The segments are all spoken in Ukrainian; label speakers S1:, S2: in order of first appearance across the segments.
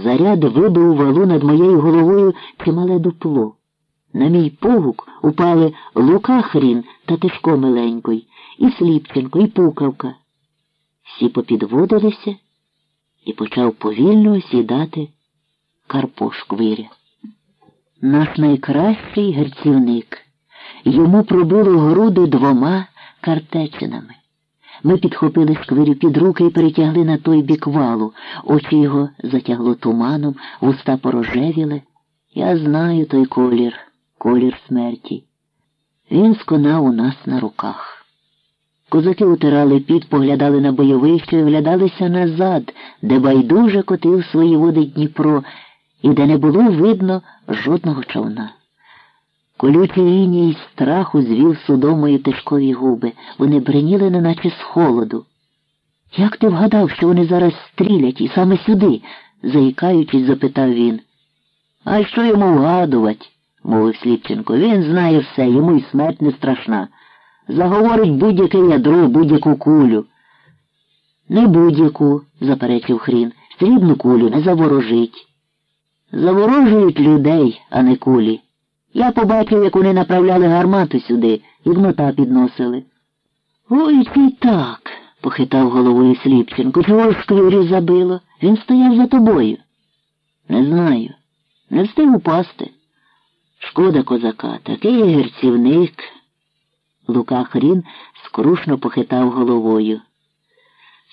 S1: Заряд вибив валу над моєю головою чимале дупло. На мій погук упали Лука хрін та Тишко миленький, і Сліпченко, і пукавка. Всі попідводилися і почав повільно осідати Карпо Шквиря. Наш найкращий герцівник. Йому пробило груди двома картечинами. Ми підхопили шквирю під руки і перетягли на той бік валу. Очі його затягло туманом, вуста порожевіли. Я знаю той колір, колір смерті. Він сконав у нас на руках. Козаки утирали під, поглядали на бойовище і оглядалися назад, де байдуже котив свої води Дніпро і де не було видно жодного човна. Колючий іній страху звів судомою тишкові губи. Вони бреніли, неначе з холоду. Як ти вгадав, що вони зараз стрілять і саме сюди? заїкаючись, запитав він. А що йому вгадувати? мовив Сліпченко. Він знає все, йому й смерть не страшна. Заговорить будь-яке ядро, будь-яку кулю. Не будь-яку, заперечив Хрін. Срібну кулю не заворожить. Заворожують людей, а не кулі. Я побачив, як вони направляли гармату сюди і гнота підносили. Ой, ти так, похитав головою Сліпченко. Чого ж сквірі забило? Він стояв за тобою. Не знаю. Не встиг упасти. Шкода козака, такий герцівник. Лука Хрін скрушно похитав головою.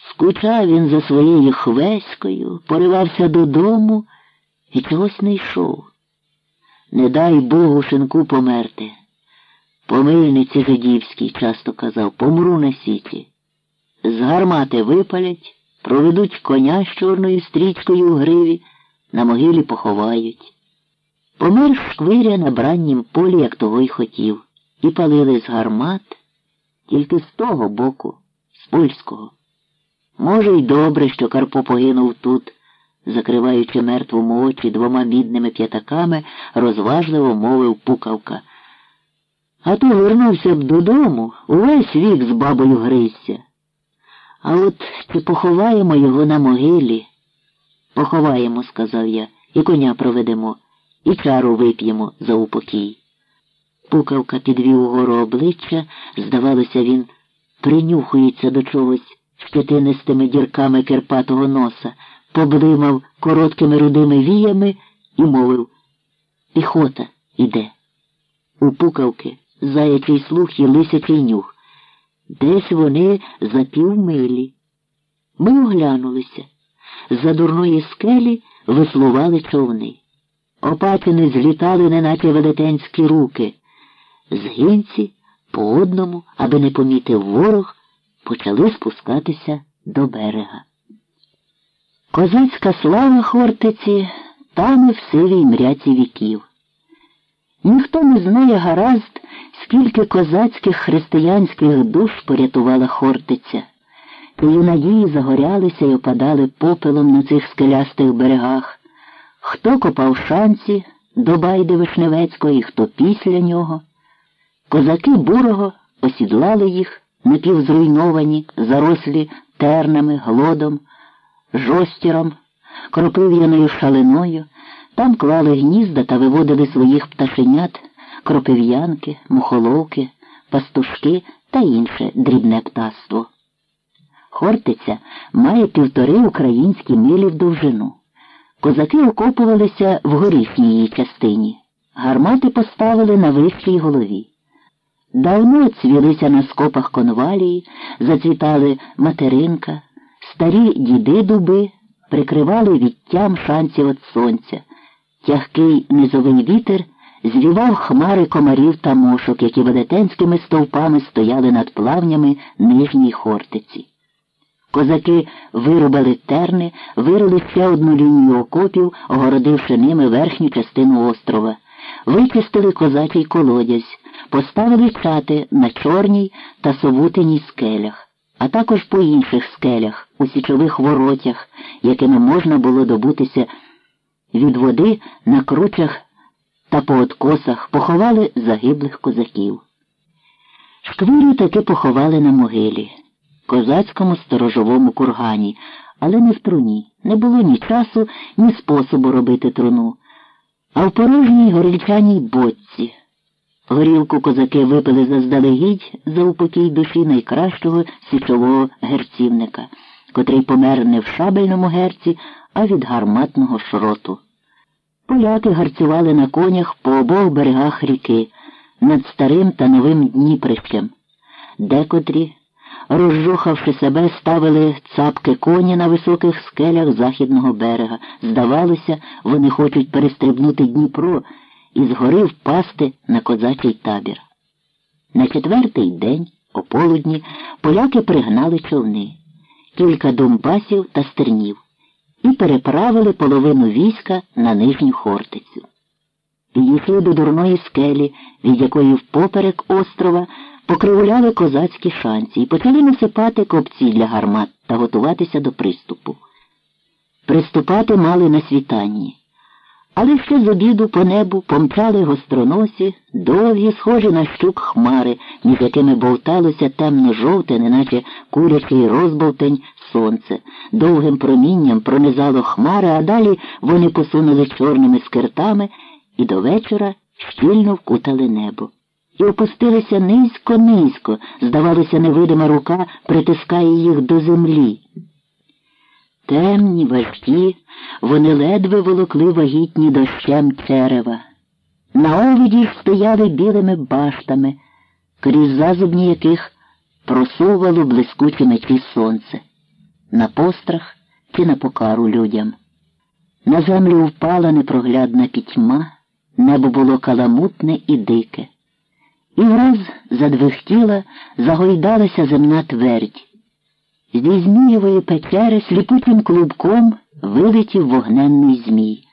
S1: Скучав він за своєю хвеською, поривався додому і чогось не йшов. Не дай Богу шинку померти. Помильниці жидівський часто казав, помру на сіті. З гармати випалять, проведуть коня з чорною стрічкою у гриві, на могилі поховають. Помер шквиря на браннім полі, як того й хотів, і палили з гармат тільки з того боку, з польського. Може, й добре, що Карпо погинув тут закриваючи мертвому очі двома мідними п'ятаками, розважливо мовив пукавка. А то вернувся б додому, увесь вік з бабою гризся. А от чи поховаємо його на могилі? Поховаємо, сказав я, і коня проведемо, і чару вип'ємо за упокій. Пукавка підвів угору обличчя, здавалося, він принюхується до чогось щетинистими дірками кирпатого носа поблимав короткими рудими віями і мовив Піхота іде. У пукавки заячий слух і лисячий нюх. Десь вони за півмилі. Ми оглянулися. За дурної скелі веслували човни. Опатини злітали, неначе велетенські руки. Згинці по одному, аби не помітив ворог, почали спускатися до берега. Козацька слава Хортиці тане в сивій мряці віків. Ніхто не знає гаразд, скільки козацьких християнських душ порятувала Хортиця. Її надії загорялися і опадали попелом на цих скелястих берегах. Хто копав шанці до Байди Вишневецької, хто після нього. Козаки бурого осідлали їх, напівзруйновані, зарослі тернами, глодом жостіром, кропив'яною шалиною, там клали гнізда та виводили своїх пташенят, кропив'янки, мухоловки, пастушки та інше дрібне птаство. Хортиця має півтори українські милі в довжину. Козаки окопувалися в горішній її частині, гармати поставили на вищій голові. Давно цвілися на скопах конвалії, зацвітали материнка, Старі діди дуби прикривали відтям шанців від сонця. Тягкий низовий вітер звівав хмари комарів та мошок, які велетенськими стовпами стояли над плавнями нижній хортиці. Козаки вирубали терни, вирили ще одну лінію окопів, огородивши ними верхню частину острова, вичистили козачий колодязь, поставили чати на чорній та совутиній скелях а також по інших скелях, у січових воротях, якими можна було добутися від води на кручах та по откосах поховали загиблих козаків. Шквирю таки поховали на могилі, козацькому сторожовому кургані, але не в труні. Не було ні часу, ні способу робити труну. А в порожній горільчаній боці. Горілку козаки випили заздалегідь за упокій душі найкращого січового герцівника, котрий помер не в шабельному герці, а від гарматного шроту. Поляки гарцювали на конях по обох берегах ріки над старим та новим Дніприщем, декотрі, розжухавши себе, ставили цапки коні на високих скелях західного берега. Здавалося, вони хочуть перестрибнути Дніпро і згори впасти на козачий табір. На четвертий день, о полудні, поляки пригнали човни, кілька домбасів та стернів і переправили половину війська на нижню Хортицю. Підійшли до дурної скелі, від якої впоперек острова покривуляли козацькі шанці і почали насипати копці для гармат та готуватися до приступу. Приступати мали на світанні. Але ще з обіду по небу помчали гостроносі, довгі, схожі на щук хмари, між якими болталося темно-жовте, неначе курячий розбовтень сонце. Довгим промінням пронизало хмари, а далі вони посунули чорними скиртами і до вечора щільно вкутали небо. І опустилися низько-низько, здавалося, невидима рука притискає їх до землі. Темні, важкі, вони ледве волокли вагітні дощем черева. На овіді ж стояли білими баштами, крізь зазубні яких просувало блискучі мечі сонце, на пострах чи на покару людям. На землю впала непроглядна пітьма, небо було каламутне і дике. І враз задвихтіла, загойдалася земна твердь. Зі Змієвої печери сліпучим клубком вилетів вогненний змій.